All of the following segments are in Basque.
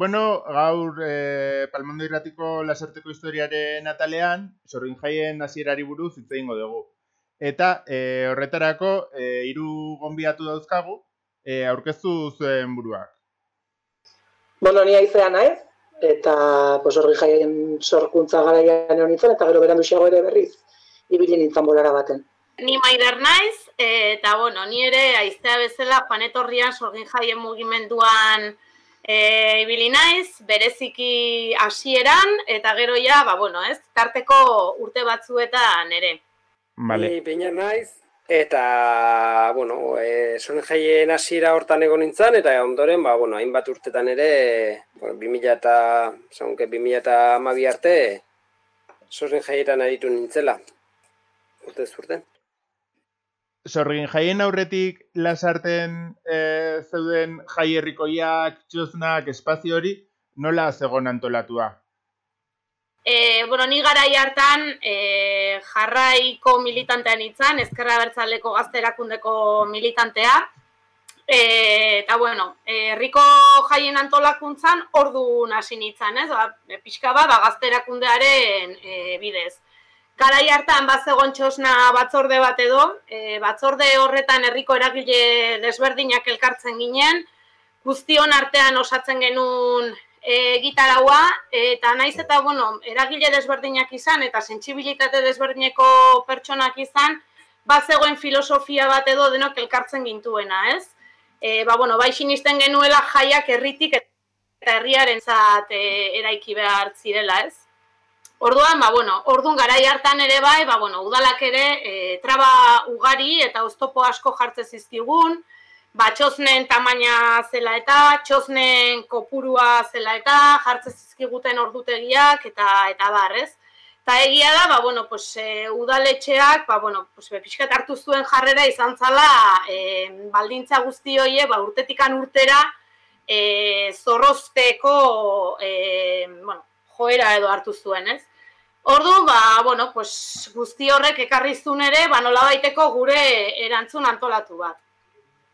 Bueno, gaur e, Palmondo irratiko laserteko historiaren atalean, sorrin jaien hasierari buruz hitz egingo dugu. Eta e, horretarako e, hiru gonbiatu dauzkagu, e, aurkeztu zuen buruak. Bueno, ni aizea naiz, eta pues, horri jaien sorkuntza garaian egon nintzen, eta gero berandu ere berriz, ibili nintzen bolara baten. Ni maider naiz, eta bueno, ni ere aiztea bezala panetorrian sorgin jaien mugimenduan e, ibili naiz, bereziki hasieran eta gero ja, ba, bueno, ez, tarteko urte batzuetan ere. Vale. Ni peina naiz, eta, bueno, e, jaien hasiera hortan egon nintzen, eta ondoren, ba, bueno, hainbat urtetan ere, bueno, 2000 eta, zaunke, 2000 eta amabi arte, zonen jaietan aritu nintzela. Urte Zorgin, jaien aurretik lasarten e, zeuden jaierrikoiak, txosnak, espazio hori, nola zegoen antolatua? E, bueno, ni gara hartan e, jarraiko militantean itzan, ezkerra bertzaleko gazterakundeko militantea. E, eta bueno, herriko jaien antolakuntzan ordu hasi nintzen, ez? Ba, pixka ba, gazterakundearen e, bidez. Garai hartan bat zegoen txosna batzorde bat edo, e, batzorde horretan herriko eragile desberdinak elkartzen ginen, guztion artean osatzen genuen e, gitaraua, eta naiz eta, bueno, eragile desberdinak izan, eta sentsibilitate desberdineko pertsonak izan, bat zegoen filosofia bat edo denok elkartzen gintuena, ez? E, ba, bueno, bai sinisten genuela jaiak herritik eta herriaren zat e, eraiki behar zirela, ez? Orduan, ba, bueno, orduan garai hartan ere bai, ba, bueno, udalak ere e, traba ugari eta oztopo asko jartze zizkigun, ba, txosnen tamaina zela eta, txosnen kopurua zela eta, jartze zizkiguten ordutegiak eta eta barrez. Eta egia da, ba, bueno, pues, e, udaletxeak, ba, bueno, pues, pixkat hartu zuen jarrera izan zala, e, baldintza guzti hoie, ba, urtetikan urtera, e, zorrozteko, e, bueno, joera edo hartu zuen, ez? Ordu, ba, bueno, pues, guzti horrek ekarrizun ere, ba, nola baiteko gure erantzun antolatu bat.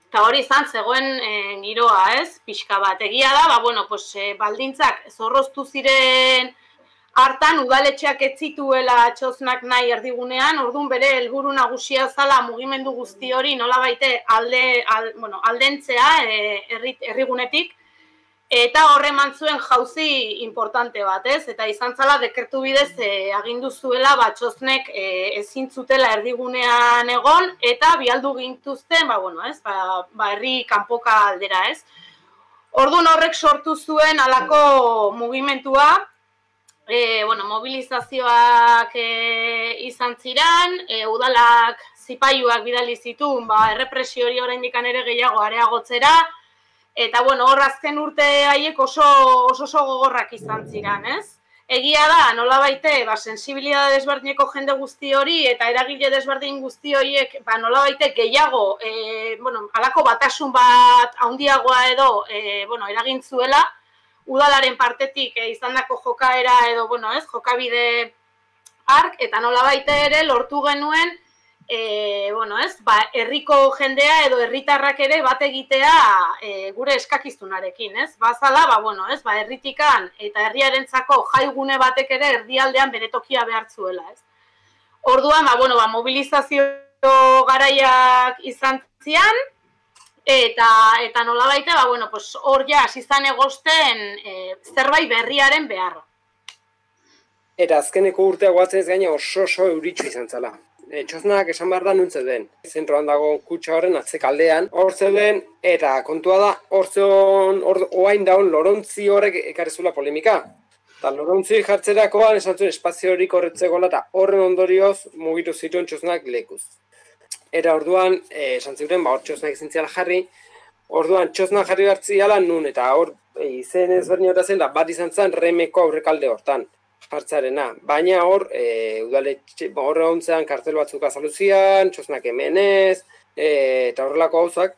Eta hori izan, zegoen e, giroa, ez, pixka bat. Egia da, ba, bueno, pues, e, baldintzak zorroztu ziren hartan, udaletxeak ez zituela txosnak nahi erdigunean, orduan bere helburu nagusia zala mugimendu guzti hori nola baite alde, al, bueno, aldentzea e, errigunetik, Eta horre zuen jauzi importante bat, ez? Eta izan zala dekertu bidez e, agindu zuela batxoznek e, ezin zutela erdigunean egon eta bialdu gintuzten, ba, bueno, ez? Ba, ba herri kanpoka aldera, ez? Ordun horrek sortu zuen alako mugimentua, e, bueno, mobilizazioak e, izan ziran, e, udalak zipaiuak bidali zituen, ba, errepresio hori oraindik ere gehiago areagotzera, Eta bueno, hor azken urte haiek oso, oso oso gogorrak izan ziren, ez? Egia da, nola baite, ba, sensibilidade desberdineko jende guzti hori eta eragile desberdin guzti horiek, ba, nola baite, gehiago, e, bueno, alako batasun bat handiagoa edo, e, bueno, eragin zuela, udalaren partetik e, izan dako jokaera edo, bueno, ez, jokabide ark, eta nola baite ere lortu genuen, e, bueno, ez, ba, herriko jendea edo herritarrak ere bat egitea e, gure eskakizunarekin, ez? Bazala, ba, bueno, ez, ba, herritikan eta herriarentzako jaigune batek ere erdialdean beretokia behartzuela, ez? Orduan, ba, bueno, ba, mobilizazio garaiak izan zian, eta eta nola baita, ba, bueno, pues, hor ja, izan egosten e, zerbait berriaren beharra. Eta azkeneko urtea guatzen ez gaine oso oso euritxu izan zala e, txosnak esan behar da nuntze den. Zentroan dago kutsa horren atzekaldean, hor zeuden, eta kontua da, hor zeon, hor oain daun, lorontzi horrek ekarezula polemika. Eta lorontzi jartzerakoan esan zuen espazio horik horretzegoela eta horren ondorioz mugitu zituen txosnak lekuz. Era orduan, e, esan ziren, ba, hor txosnak ezintziala jarri, orduan txosnak jarri hartziala nun, eta hor e, izen ezberdin zen, da bat izan zen remeko aurrekalde hortan jartzarena. Baina hor, e, udaletxe, ba, horre hontzean kartel batzuk azaluzian, txosnak emenez, e, eta horrelako gauzak.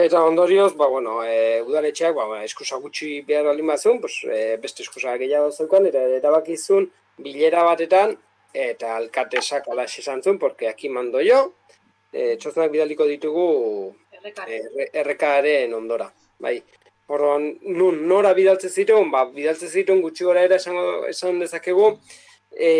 Eta ondorioz, ba, bueno, e, udaletxeak, ba, eskusa gutxi behar baldin bazun, pues, e, beste eskusa gehiago zeukan, eta erabakizun bilera batetan, eta alkatesak ala esan zuen, porque aki mando jo, e, txosnak bidaliko ditugu errekaren ondora. Bai. Orduan, nun, nora bidaltze zituen, ba, bidaltze zituen gutxi gora ere esan, esan dezakegu, e,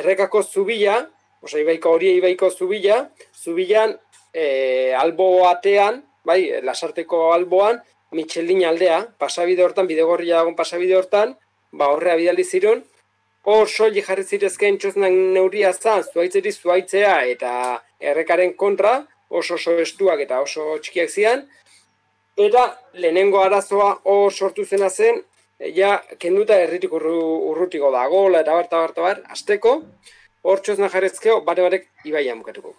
errekako zubila, oza, ibaiko hori ibaiko zubila, zubilan, e, albo batean, bai, lasarteko alboan, Michelin aldea, pasabide hortan, bidegorria dagoen pasabide hortan, ba, horrea bidali ziren, hor soli jarri zirezken txosnak neuria zan, zuaitzeri zuaitzea eta errekaren kontra, oso oso estuak eta oso txikiak zian, eta lehenengo arazoa hor sortu zena zen, ja, kenduta erritik urrutiko da, gola eta barta barta bar, azteko, hor txosnak jarrezkeo, bare barek ibaia mukatuko.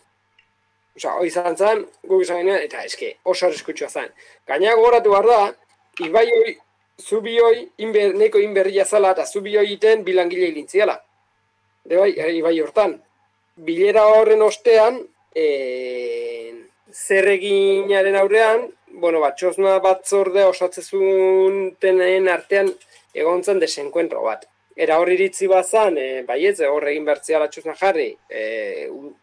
Osa, hoi izan zen, guk izan genuen, eta eske, oso arriskutsua zen. Gaina gogoratu behar da, ibai hori zubioi, inber, neko inberria zala eta zubioi iten bilangile hilintziala. De bai, eh, ibai hortan. Bilera horren ostean, e, zer eginaren aurrean, bueno, bat, txosna bat zorde osatzezun tenen artean egontzen desenkuentro bat. Era hor iritzi bazan, e, baietze, hor egin bertzea txosna jarri, e,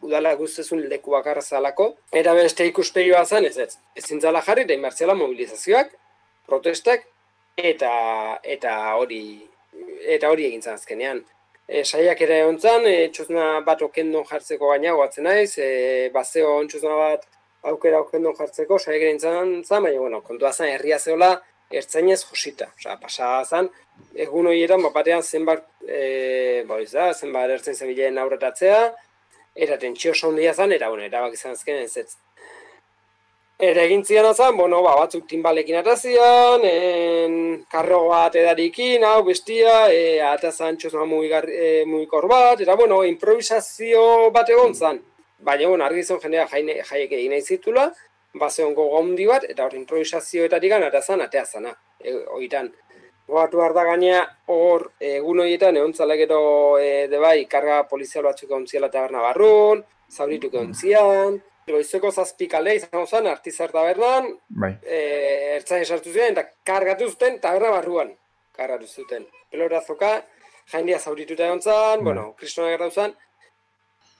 udala guztezun leku bakarra zalako. Era beste ikuspegi bazan, ez ez, ez zintzala jarri, da inbertzela mobilizazioak, protestak, eta eta hori eta hori egin azkenean. E, saiak ere egon zan, e, txosna bat okendon jartzeko gaina goatzen naiz, e, bazeo txosna bat aukera okendon jartzeko, saiak ere zan, baina bueno, kontua zan herria zeola, ertzainez josita. Osa, pasa zan, egun horietan, bapatean zenbat, e, boiz da, zenbat ertzen zebilen aurretatzea, eta tentsio sondia zan, era, bueno, erabak izan azken ez ez. Ere egin zian azan, bueno, ba, batzuk timbalekin atazian, en, karro bat edarikin, hau, bestia, e, atazan txosna e, mugikor bat, eta, bueno, improvisazio bat egon zan. Baina, bueno, argi zon jendea jaine, jaiek egin nahi zitula, base ongo gondi bat, eta hor improvisazioetatik gan, atazan, ateazana, e, oitan. Goatu behar da gainea, hor, egun horietan, egon gero, e, de bai, karga polizial batzuk egon ziala taberna barrun, zaurituk egon zian, goizeko zazpikale izan zen, artizar tabernan, bai. e, ertzain esartu ziren, eta kargatu zuten taberna barruan, kargatu zuten. Pelorazoka, jaindia zaurituta egon zen, bai. bueno, kristona gertatu zen,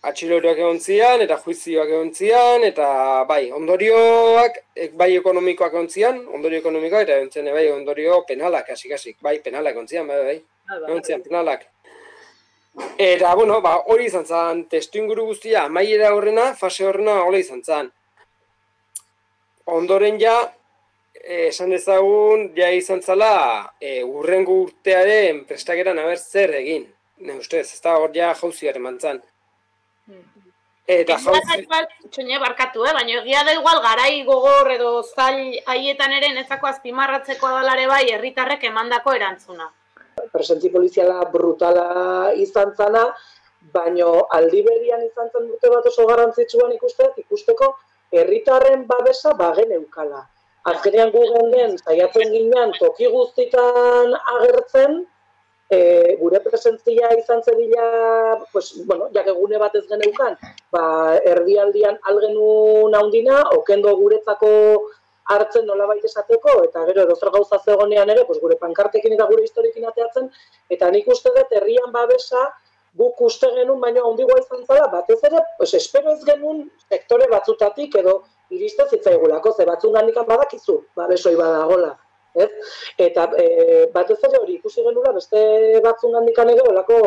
atxiloruak egon zian, eta juizioak egon zian, eta bai, ondorioak, bai ekonomikoak egon zian, ondorio ekonomikoak, eta egon zian, bai, ondorio penalak, hasik bai, penalak egon zian, bai, bai, bai, bai. egon zian, penalak. Eta, bueno, ba, hori izan zen, testu inguru guztia, amaiera horrena, fase horrena, hori izan zen. Ondoren ja, esan dezagun, ja izan zala, e, urrengo urtearen prestakeran haber zer egin. Ne ustez, ez da hor ja jauziaren mantzan. Eta jauzi... Txone barkatu, eh? baina egia da igual garai gogor edo zail haietan ere nezako azpimarratzeko adalare bai herritarrek emandako erantzuna presentzi poliziala brutala izan zana, baino aldi berian izan zen dute bat oso garrantzitsuan ikusteak, ikusteko herritarren babesa bagen eukala. Azkenean gu den, saiatzen ginean, toki guztitan agertzen, e, gure presentzia izan zebila, pues, bueno, jak egune bat ez geneukan, ba, erdialdian algenun haundina, okendo guretzako hartzen nola baita esateko, eta gero edo gauza zegonean ere, pues, gure pankartekin eta gure historikin ateatzen, eta nik uste dut herrian babesa, guk uste genuen, baina ondigoa izan zala, batez ere, pues, espero ez genuen sektore batzutatik edo iriste zitzaigulako, ze batzun gandikan badakizu, babesoi badagola. Ez? Eta e, batez ere hori ikusi genuela beste batzun gandikan ere olako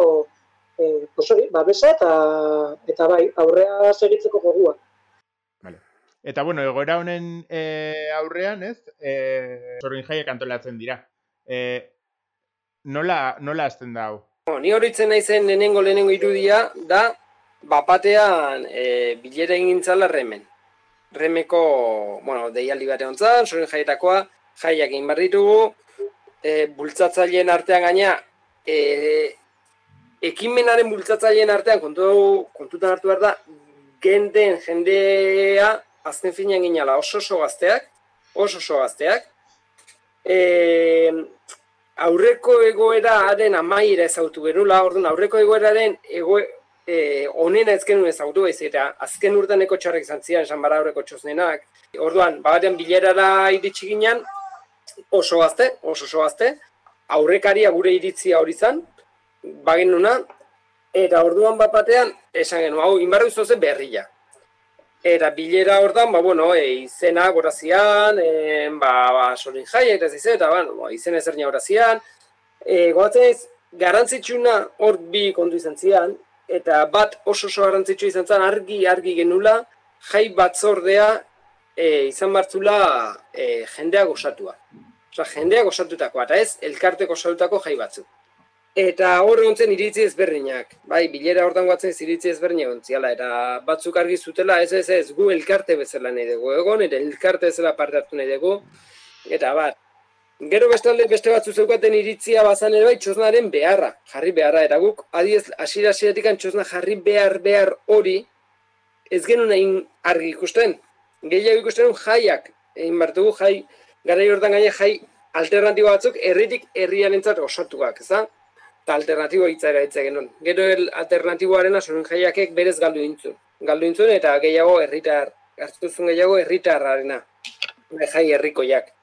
e, pues hori, babesa eta, eta bai, aurrea segitzeko gogua. Eta bueno, egoera honen e, aurrean, ez? Eh, Zorrin jaiek antolatzen dira. Eh, nola nola hasten da hau? Bueno, ni horitzen naizen lehenengo lehenengo irudia da bapatean e, bilera egintzala remen. Remeko, bueno, deialdi bat egon zan, sorin jaietakoa, jaiak egin barritugu, e, bultzatzaileen artean gaina, e, ekimenaren bultzatzaileen artean kontu, kontutan hartu behar da, genden jendea azten finean ginala oso oso gazteak, oso oso gazteak, e, aurreko egoeraren amaira ezautu genula, orduan aurreko egoeraren ego, e, onena ez genuen ezautu ez, eta azken urteneko txarrek izan esan bara aurreko txosnenak. Orduan, batean bilerara iritsi ginen, oso gazte, oso oso gazte, aurrekaria gure iritzia hori zan, bagen nuna, eta orduan bat batean, esan genuen, hau, inbarru berria Eta bilera hortan, ba, bueno, e, izena gorazian, e, ba, ba, sorin jaiak eta zizet, eta, ba, izen ezernia gorazian. E, Goatzen ez, garantzitsuna hor bi kontu izan zian, eta bat oso oso garrantzitsu izan zen, argi, argi genula, jai batzordea e, izan bartzula e, jendea gozatua. Osa, jendea gozatutakoa, eta ez, elkarte gozatutako jai batzuk. Eta hor gontzen iritzi ezberdinak, bai, bilera hortan guatzen iritzi ezberdinak gontziala, eta batzuk argi zutela, ez ez ez, gu elkarte bezala nahi dugu, egon, eta elkarte bezala parte hartu nahi dugu, eta bat, Gero bestalde beste batzu zeukaten iritzia bazan ere bai txosnaren beharra, jarri beharra, eta guk adiez asira asiratik txosna jarri behar behar hori ez genuen argi ikusten. Gehiago ikusten jaiak, egin bartugu jai, gara hortan gaine jai alternatibo batzuk herritik herrian entzat osatuak, ez da? Eta alternatibo hitza ere genuen. Gero el alternatiboaren asoren jaiakek berez galdu dintzun. Galdu dintzun eta gehiago herritar, hartuzun gehiago herritarrarena. Jai herrikoiak.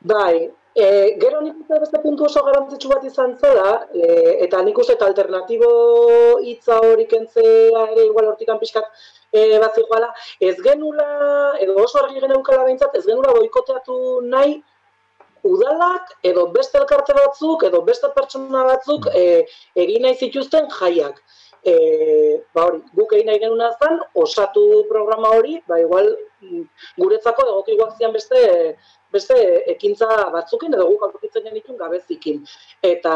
Bai, e, gero nik uste beste puntu oso garantzitsu bat izan zela, e, eta nik uste alternatibo hitza hori kentzea ere igual hortikan pixkat e, bat zikoala, ez genula, edo oso argi geneukala behintzat, ez genula boikoteatu nahi udalak, edo beste elkarte batzuk, edo beste pertsona batzuk e, egin nahi zituzten jaiak. E, ba hori, guk egin nahi genuna zen, osatu programa hori, ba igual guretzako egoki zian beste beste ekintza batzukin edo guk aurkitzen genitun gabezikin. Eta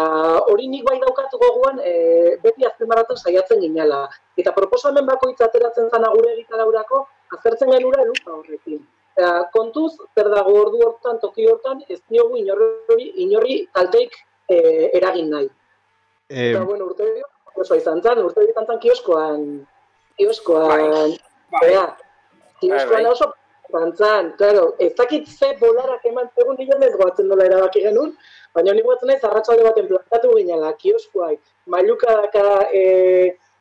hori nik bai daukatu goguan e, beti azpimarratzen saiatzen ginela. Eta proposamen bakoitza ateratzen zana gure egitaraurako azertzen genura eluka horrekin. Eta kontuz, zer dago ordu hortan, toki hortan, ez diogu inorri, inorri talteik e, eragin nahi. Eh, eta, bueno, urte oso izan zan, urte izan zan kioskoan, kioskoan, bai, bai. kioskoan bai, bai. oso Bantzan, claro, ez dakit ze bolarak eman zegoen diren ez goatzen nola erabaki genuen, baina honi goatzen ez arratsalde baten plantatu ginela, kioskuai, mailuka daka e,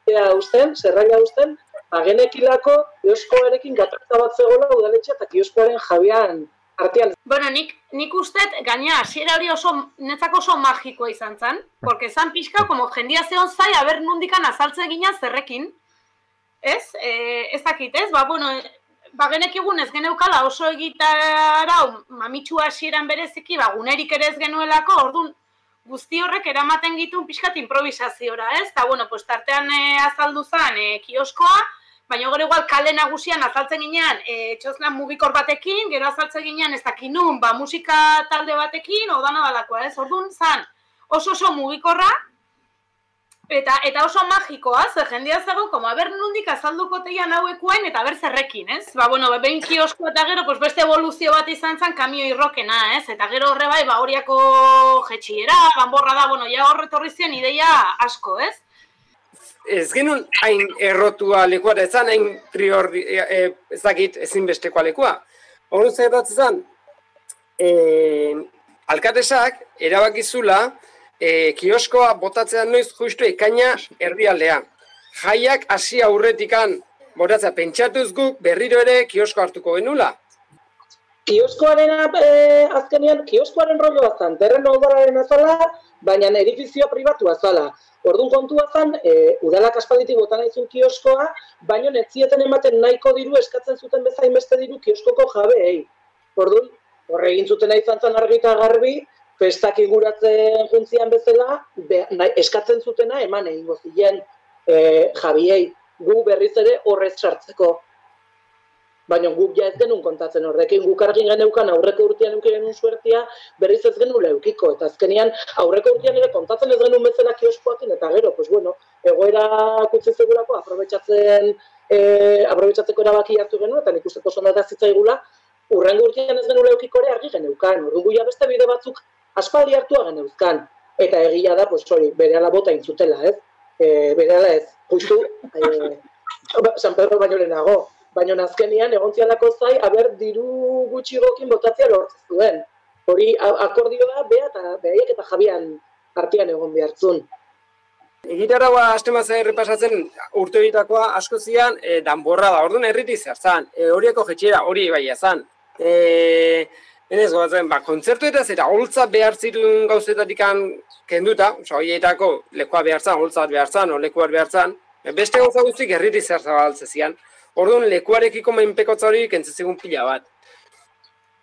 ea usten, zerraila usten, agenekilako kioskoarekin gatazta bat zegoela udaletxe eta kioskoaren jabian artean. Bueno, nik, nik ustet, gaina, hasiera hori oso, netzako oso magikoa izan zen, porque zan pixka, como jendia zeon zai, haber nundikan azaltze gina zerrekin, ez? E, ez dakit, ez? Ba, bueno, ba genekigun ez geneukala oso egitara mamitsu hasieran bereziki ba gunerik ere ez genuelako ordun guzti horrek eramaten gitu pixkat improvisaziora, ez? Ta bueno, pues tartean e, azaldu zan e, kioskoa, baina gero igual kale nagusian azaltzen ginean e, txoslan mugikor batekin, gero azaltzen ginean ez dakinun, ba musika talde batekin, odana balakoa, ez? Ordun zan oso oso mugikorra, Eta, eta oso magikoa, ze jendia zago, como, a ber, nundik azalduko teian hauekuain, eta ber zerrekin, ez? Ba, bueno, behin kiosko eta gero, pues, beste evoluzio bat izan zen kamio irrokena, ez? Eta gero horre bai, ba, horiako jetxiera, banborra da, bueno, ja horre torri zian ideia asko, ez? Ez genuen hain errotua lekua, ez zan hain prior, e, e, ez dakit, ezinbesteko lekua. Horren zer bat zan, e, alkatesak, erabakizula, e, kioskoa botatzean noiz justu ekaina erdialdea. Jaiak hasi aurretikan botatzea pentsatuz guk berriro ere kiosko hartuko genula. Kioskoaren e, azkenean, kioskoaren rollo bazan, terren udalaren azala, baina edifizioa pribatu azala. Orduan kontua zen, e, udalak aspalditik botan aizun kioskoa, baina netzieten ematen nahiko diru eskatzen zuten bezain beste diru kioskoko jabeei. Orduan, horre egin zuten aizan zen argita garbi, festak inguratzen juntzian bezala, be, nahi, eskatzen zutena eman egingo ziren e, jabiei gu berriz ere horrez sartzeko. Baina guk ja ez genuen kontatzen horrekin, guk argin geneukan aurreko urtean euki genuen suertia, berriz ez genuen leukiko. Eta azkenian aurreko urtean ere kontatzen ez genuen bezala kioskoakin, eta gero, pues bueno, egoera kutsi zegurako, aprobetsatzen, e, aprobetsatzeko erabaki hartu genuen, eta nik uste oso zitzaigula, urrengo urtean ez genuen leukiko ere argi geneukan. Ordu ja beste bide batzuk aspaldi hartua geneuzkan. Eta egia da, pues, hori, bere ala bota intzutela, ez? E, bere ala ez, justu, e, San Pedro baino lehenago. Baina nazkenian, egon zialako zai, haber, diru gutxi gokin botatzea lortzen zuen. Hori, akordioa, beha eta behaiek eta jabian artean egon behartzun. Egitarra ba, hasten errepasatzen urte horitakoa asko zian, e, danborra da, orduan erriti zertzan, e, horieko jetxera, hori bai ezan. E, Ez gozatzen, ba, kontzertu eta zera holtza behar zituen gauzetatik kenduta, oza, horietako lekoa behar zan, holtza behar zan, o lekoa behar zan, beste gauza guztik erriti zer zabaltze zian. Orduan lekuarekiko menpekotza hori kentzezigun pila bat.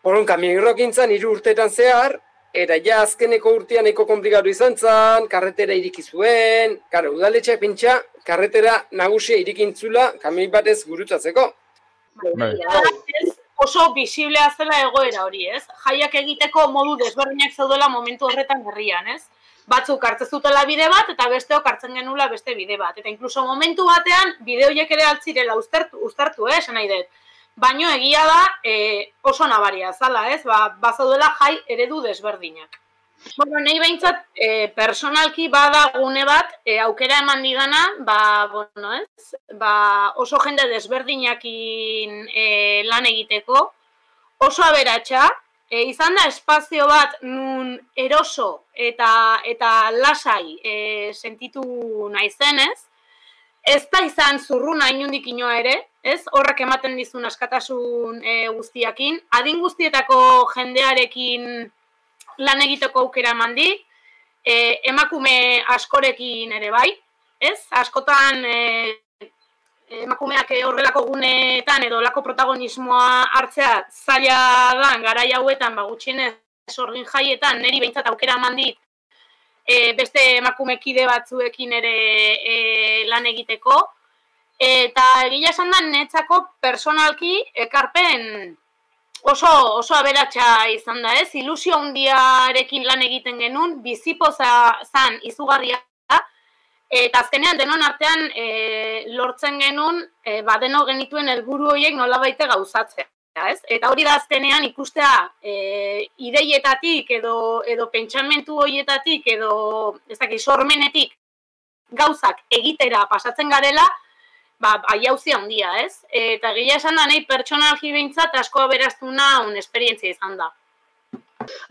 Orduan kamioirrokintzan hiru urteetan zehar, eta ja azkeneko urtean nahiko komplikatu izan zen, karretera iriki zuen, karo, udaletxe pentsa, karretera nagusia irikintzula kamioi batez gurutzatzeko. Bai. Oso bisiblea zela egoera hori, ez? Jaiak egiteko modu desberdinak zaudela momentu horretan herrian, ez? Batzuk hartzen zutela bide bat eta besteok hartzen genula beste bide bat. Eta inkluso momentu batean bide horiek ere altzirela uztertu, uztartu, eh, esan nahi dut. Baino egia da e, oso nabaria zala, ez? Ba, bazaudela jai eredu desberdinak. Bueno, nahi behintzat, e, personalki bada gune bat, e, aukera eman digana, ba, bueno, ez? Ba, oso jende desberdinakin e, lan egiteko, oso aberatsa, e, izan da espazio bat nun eroso eta eta lasai e, sentitu naizenez, ez da izan zurruna inundik inoa ere, ez? Horrek ematen dizun askatasun e, guztiakin, adin guztietako jendearekin lan egiteko aukera eman di, e, emakume askorekin ere bai, ez? Askotan e, emakumeak horrelako guneetan edo lako protagonismoa hartzea zaila da garai hauetan ba gutxienez sorgin jaietan neri behintzat aukera eman dit e, beste emakumekide batzuekin ere e, lan egiteko eta egia esan da netzako personalki ekarpen oso oso aberatsa izan da, ez? Ilusio handiarekin lan egiten genuen, bizipoza zan izugarria Eta azkenean denon artean e, lortzen genuen, e, ba deno genituen helburu horiek nola baite gauzatzea. Ez? Eta hori da azkenean ikustea e, ideietatik edo, edo pentsamentu horietatik edo ez dakit, sormenetik gauzak egitera pasatzen garela, ba, bai handia, ez? Eta gila esan da nahi pertsonalki behintzat asko aberaztu un esperientzia izan da.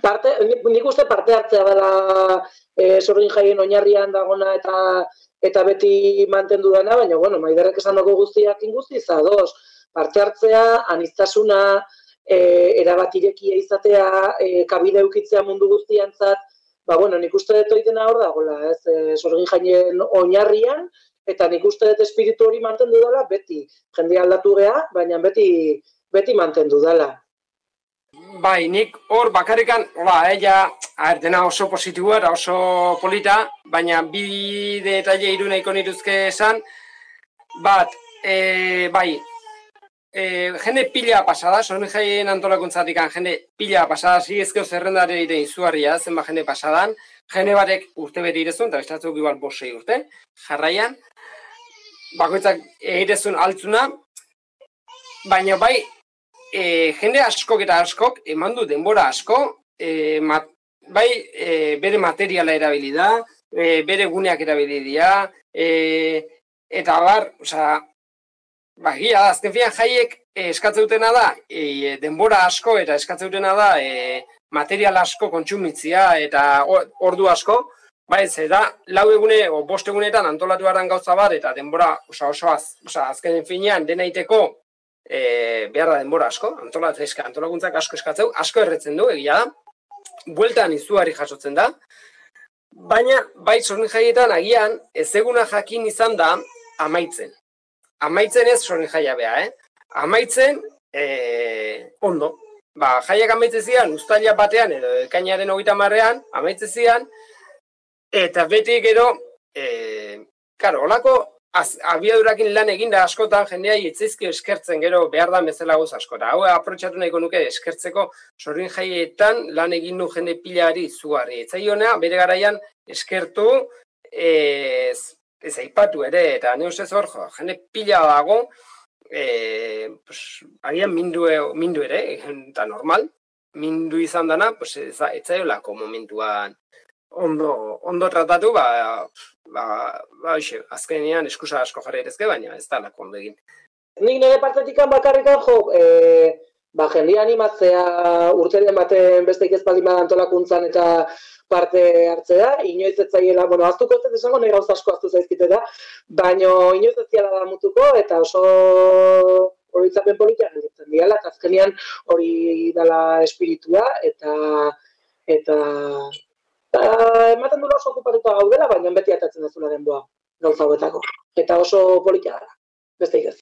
Parte, nik uste parte hartzea dela e, sorgin jaien oinarrian dagona eta eta beti mantendu dana, baina, bueno, maiderrek esan dago guztiak inguzti, zadoz, parte hartzea, anistasuna, e, erabatirekia izatea, e, kabide eukitzea mundu guztiantzat, ba, bueno, nik uste dut oidena hor dagoela, ez, e, sorgin jaien oinarrian, eta nik uste dut espiritu hori mantendu dela, beti, jende aldatu geha, baina beti, beti mantendu dela. Bai, nik hor bakarrikan, ba, ella, eh, dena oso positiboa eta oso polita, baina bi detaile iru nahiko niruzke esan, bat, e, bai, e, jende pila pasada, sonen jaien antolakuntzatik jende pila pasada, zi ezkeo zerrendare ire izugarria, zenba jende pasadan, jende batek urte beti irezun, eta bestatzuk igual bosei urte, jarraian, bakoitzak irezun altzuna, baina bai, e, jende askok eta askok eman du denbora asko, e, bai e, bere materiala erabili da, e, bere guneak erabili dira, e, eta bar, osea, ba, gira, azken fian jaiek e, eskatzeutena da, e, denbora asko eta eskatzeutena da, e, material asko kontsumitzia eta ordu asko, Ba ez, da, lau egune, o bost egunetan antolatu gauza bat, eta denbora, osa, oso az, osa, azken finean, denaiteko, e, behar da denbora asko, antolatzezka, antolakuntzak asko eskatzeu, asko erretzen du, egia da, bueltan izuari jasotzen da, baina, bai sorren jaietan, agian, ez eguna jakin izan da, amaitzen. Amaitzen ez sorren jaia beha, eh? Amaitzen, e, ondo, ba, jaiak amaitzen zian, ustalia batean, edo ekainaren hogeita marrean, amaitzen zian, eta beti gero, e, karo, olako az, abiadurakin lan eginda askotan jendea hitzaizkio eskertzen gero behar da bezala goz askora. Hau aprotxatu nahiko nuke eskertzeko sorin jaietan lan egin du jende pilari zugarri. Etzaionea bere garaian eskertu ez, ez aipatu ere eta ne ustez hor jo, jende pila dago e, pues, agian mindu, mindu ere, eta normal, mindu izan dana, pues, ez, ez momentuan ondo, ondo tratatu, ba, ba, ba, oixe, azkenean eskusa asko jarri erezke, baina ez da lako ondo egin. Nik nire partetikan bakarrikan jo, e, ba, jendia animatzea urteren baten beste ikezpaldi antolakuntzan eta parte hartzea, inoiz ez zaiela, bueno, aztuko ez esango nire gauza asko aztu zaizkite da, baina inoiz ez da mutuko, eta oso horitzapen politia gelditzen diala, eta azkenean hori dala espiritua, eta eta ematen dula oso okupatuta gaudela, baina beti atatzen dezula denboa gauza hauetako. Eta oso politia gara. Beste ikaz.